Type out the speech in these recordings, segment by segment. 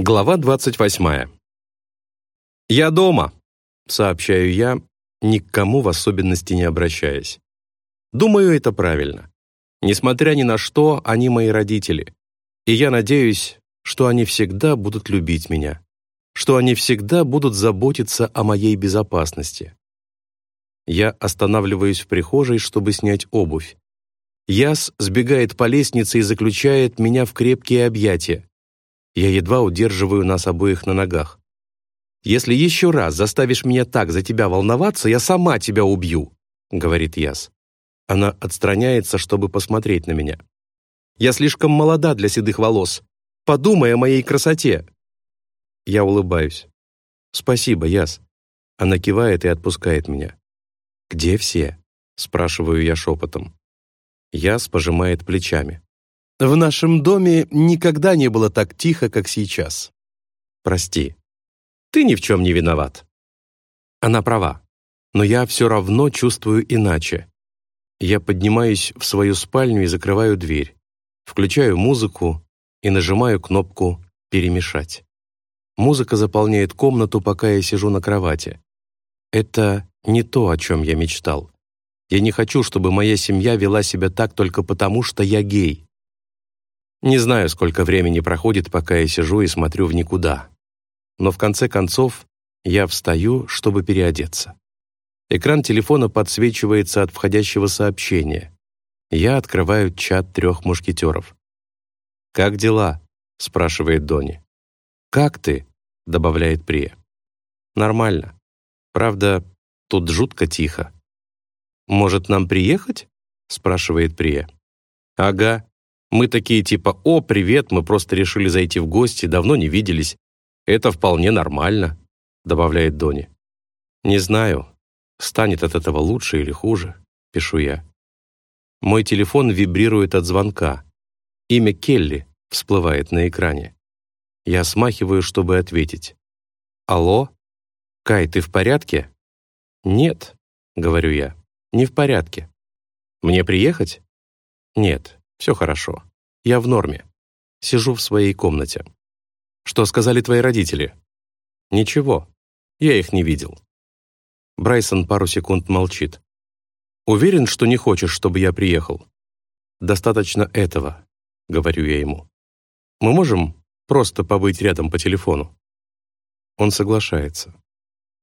Глава 28. «Я дома», — сообщаю я, ни к кому в особенности не обращаясь. Думаю, это правильно. Несмотря ни на что, они мои родители. И я надеюсь, что они всегда будут любить меня, что они всегда будут заботиться о моей безопасности. Я останавливаюсь в прихожей, чтобы снять обувь. Яс сбегает по лестнице и заключает меня в крепкие объятия. Я едва удерживаю нас обоих на ногах. «Если еще раз заставишь меня так за тебя волноваться, я сама тебя убью», — говорит Яс. Она отстраняется, чтобы посмотреть на меня. «Я слишком молода для седых волос. Подумай о моей красоте». Я улыбаюсь. «Спасибо, Яс». Она кивает и отпускает меня. «Где все?» — спрашиваю я шепотом. Яс пожимает плечами. В нашем доме никогда не было так тихо, как сейчас. Прости. Ты ни в чем не виноват. Она права. Но я все равно чувствую иначе. Я поднимаюсь в свою спальню и закрываю дверь. Включаю музыку и нажимаю кнопку «Перемешать». Музыка заполняет комнату, пока я сижу на кровати. Это не то, о чем я мечтал. Я не хочу, чтобы моя семья вела себя так только потому, что я гей. Не знаю, сколько времени проходит, пока я сижу и смотрю в никуда. Но в конце концов я встаю, чтобы переодеться. Экран телефона подсвечивается от входящего сообщения. Я открываю чат трех мушкетеров. «Как дела?» — спрашивает Дони. «Как ты?» — добавляет Прия. «Нормально. Правда, тут жутко тихо». «Может, нам приехать?» — спрашивает Прия. «Ага, мы такие типа «О, привет, мы просто решили зайти в гости, давно не виделись. Это вполне нормально», — добавляет Дони. «Не знаю, станет от этого лучше или хуже», — пишу я. Мой телефон вибрирует от звонка. Имя Келли всплывает на экране. Я смахиваю, чтобы ответить. «Алло? Кай, ты в порядке?» «Нет», — говорю я, — «не в порядке». «Мне приехать?» «Нет, все хорошо. Я в норме. Сижу в своей комнате. Что сказали твои родители? Ничего. Я их не видел. Брайсон пару секунд молчит. Уверен, что не хочешь, чтобы я приехал? Достаточно этого, говорю я ему. Мы можем просто побыть рядом по телефону? Он соглашается.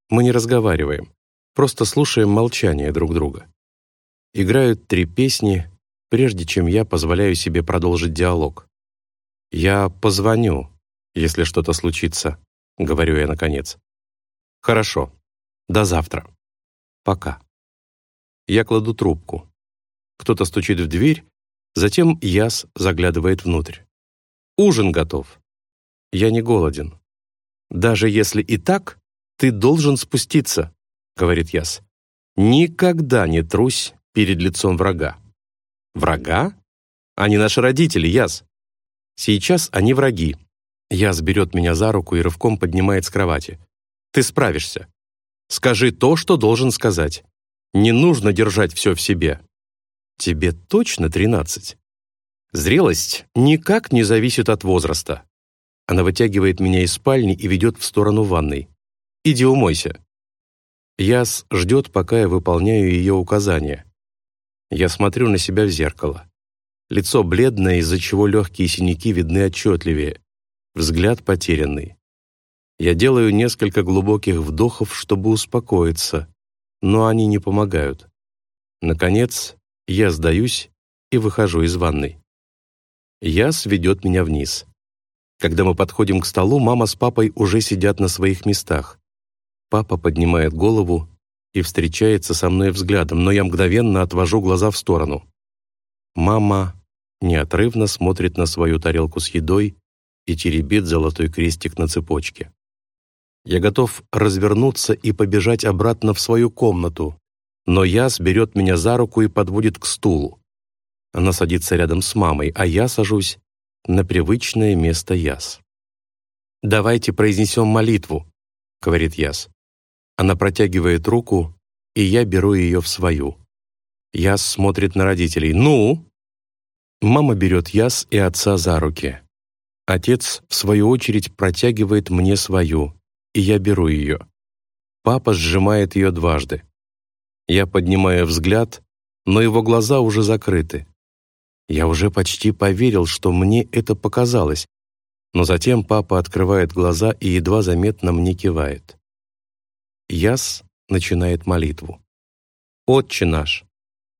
Мы не разговариваем, просто слушаем молчание друг друга. Играют три песни, прежде чем я позволяю себе продолжить диалог. «Я позвоню, если что-то случится», — говорю я наконец. «Хорошо. До завтра. Пока». Я кладу трубку. Кто-то стучит в дверь, затем Яс заглядывает внутрь. «Ужин готов. Я не голоден. Даже если и так, ты должен спуститься», — говорит Яс. «Никогда не трусь перед лицом врага». Врага? Они наши родители, Яс. Сейчас они враги. Яс берет меня за руку и рывком поднимает с кровати. Ты справишься. Скажи то, что должен сказать. Не нужно держать все в себе. Тебе точно тринадцать? Зрелость никак не зависит от возраста. Она вытягивает меня из спальни и ведет в сторону ванной. «Иди умойся». Яс ждет, пока я выполняю ее указания. Я смотрю на себя в зеркало. Лицо бледное, из-за чего легкие синяки видны отчетливее. Взгляд потерянный. Я делаю несколько глубоких вдохов, чтобы успокоиться, но они не помогают. Наконец, я сдаюсь и выхожу из ванной. Яс ведет меня вниз. Когда мы подходим к столу, мама с папой уже сидят на своих местах. Папа поднимает голову и встречается со мной взглядом, но я мгновенно отвожу глаза в сторону. Мама неотрывно смотрит на свою тарелку с едой и теребит золотой крестик на цепочке. Я готов развернуться и побежать обратно в свою комнату, но Яс берет меня за руку и подводит к стулу. Она садится рядом с мамой, а я сажусь на привычное место Яс. «Давайте произнесем молитву», — говорит Яс. Она протягивает руку, и я беру ее в свою. Яс смотрит на родителей. «Ну?» Мама берет Яс и отца за руки. Отец, в свою очередь, протягивает мне свою, и я беру ее. Папа сжимает ее дважды. Я поднимаю взгляд, но его глаза уже закрыты. Я уже почти поверил, что мне это показалось, но затем папа открывает глаза и едва заметно мне кивает. Яс начинает молитву. «Отче наш,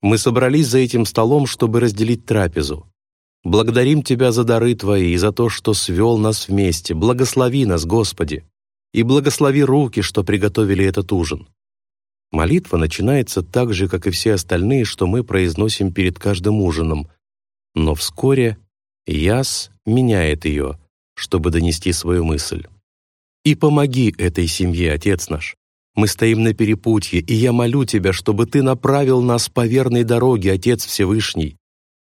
мы собрались за этим столом, чтобы разделить трапезу. Благодарим Тебя за дары Твои и за то, что свел нас вместе. Благослови нас, Господи, и благослови руки, что приготовили этот ужин». Молитва начинается так же, как и все остальные, что мы произносим перед каждым ужином, но вскоре Яс меняет ее — чтобы донести свою мысль. «И помоги этой семье, Отец наш. Мы стоим на перепутье, и я молю Тебя, чтобы Ты направил нас по верной дороге, Отец Всевышний.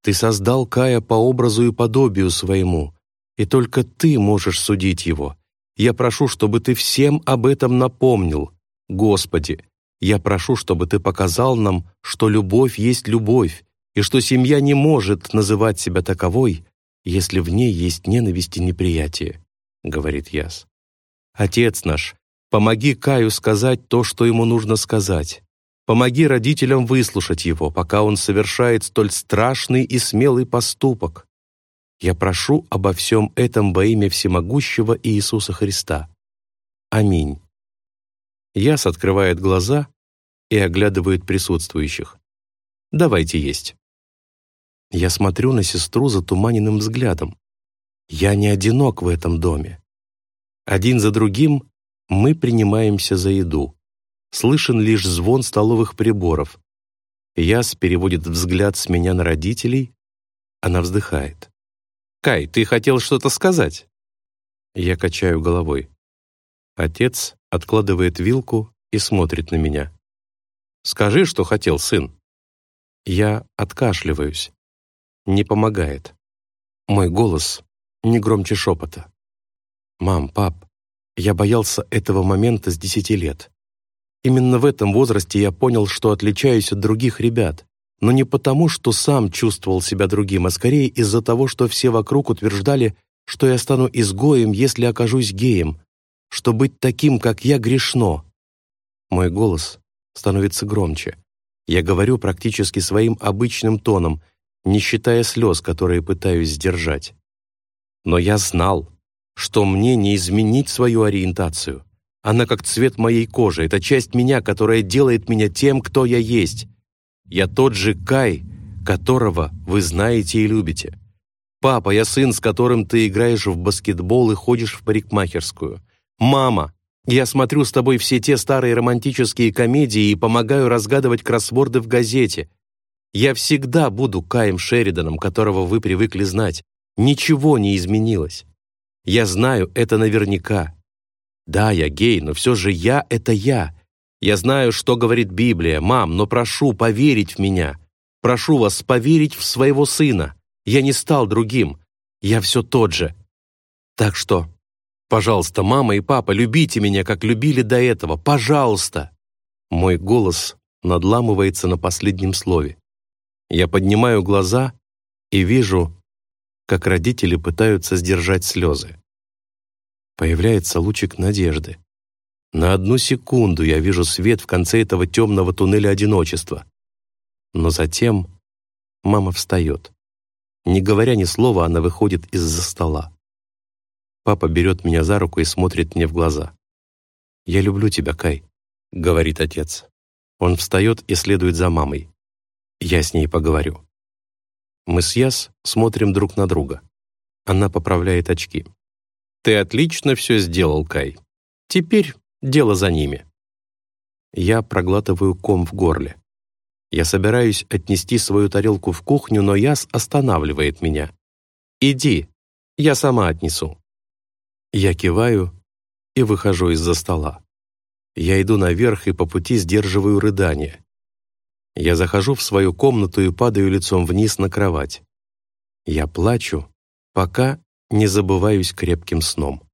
Ты создал Кая по образу и подобию своему, и только Ты можешь судить его. Я прошу, чтобы Ты всем об этом напомнил. Господи, я прошу, чтобы Ты показал нам, что любовь есть любовь, и что семья не может называть себя таковой, если в ней есть ненависть и неприятие», — говорит Яс. «Отец наш, помоги Каю сказать то, что ему нужно сказать. Помоги родителям выслушать его, пока он совершает столь страшный и смелый поступок. Я прошу обо всем этом во имя всемогущего Иисуса Христа. Аминь». Яс открывает глаза и оглядывает присутствующих. «Давайте есть». Я смотрю на сестру затуманенным взглядом. Я не одинок в этом доме. Один за другим мы принимаемся за еду. Слышен лишь звон столовых приборов. Яс переводит взгляд с меня на родителей. Она вздыхает. «Кай, ты хотел что-то сказать?» Я качаю головой. Отец откладывает вилку и смотрит на меня. «Скажи, что хотел, сын». Я откашливаюсь не помогает. Мой голос не громче шепота. «Мам, пап, я боялся этого момента с десяти лет. Именно в этом возрасте я понял, что отличаюсь от других ребят, но не потому, что сам чувствовал себя другим, а скорее из-за того, что все вокруг утверждали, что я стану изгоем, если окажусь геем, что быть таким, как я, грешно. Мой голос становится громче. Я говорю практически своим обычным тоном — не считая слез, которые пытаюсь сдержать. Но я знал, что мне не изменить свою ориентацию. Она как цвет моей кожи, это часть меня, которая делает меня тем, кто я есть. Я тот же Кай, которого вы знаете и любите. Папа, я сын, с которым ты играешь в баскетбол и ходишь в парикмахерскую. Мама, я смотрю с тобой все те старые романтические комедии и помогаю разгадывать кроссворды в газете. Я всегда буду Каем Шериданом, которого вы привыкли знать. Ничего не изменилось. Я знаю это наверняка. Да, я гей, но все же я — это я. Я знаю, что говорит Библия. Мам, но прошу поверить в меня. Прошу вас поверить в своего сына. Я не стал другим. Я все тот же. Так что, пожалуйста, мама и папа, любите меня, как любили до этого. Пожалуйста. Мой голос надламывается на последнем слове. Я поднимаю глаза и вижу, как родители пытаются сдержать слезы. Появляется лучик надежды. На одну секунду я вижу свет в конце этого темного туннеля одиночества. Но затем мама встает. Не говоря ни слова, она выходит из-за стола. Папа берет меня за руку и смотрит мне в глаза. «Я люблю тебя, Кай», — говорит отец. Он встает и следует за мамой. Я с ней поговорю. Мы с Яс смотрим друг на друга. Она поправляет очки. «Ты отлично все сделал, Кай. Теперь дело за ними». Я проглатываю ком в горле. Я собираюсь отнести свою тарелку в кухню, но Яс останавливает меня. «Иди, я сама отнесу». Я киваю и выхожу из-за стола. Я иду наверх и по пути сдерживаю рыдание. Я захожу в свою комнату и падаю лицом вниз на кровать. Я плачу, пока не забываюсь крепким сном.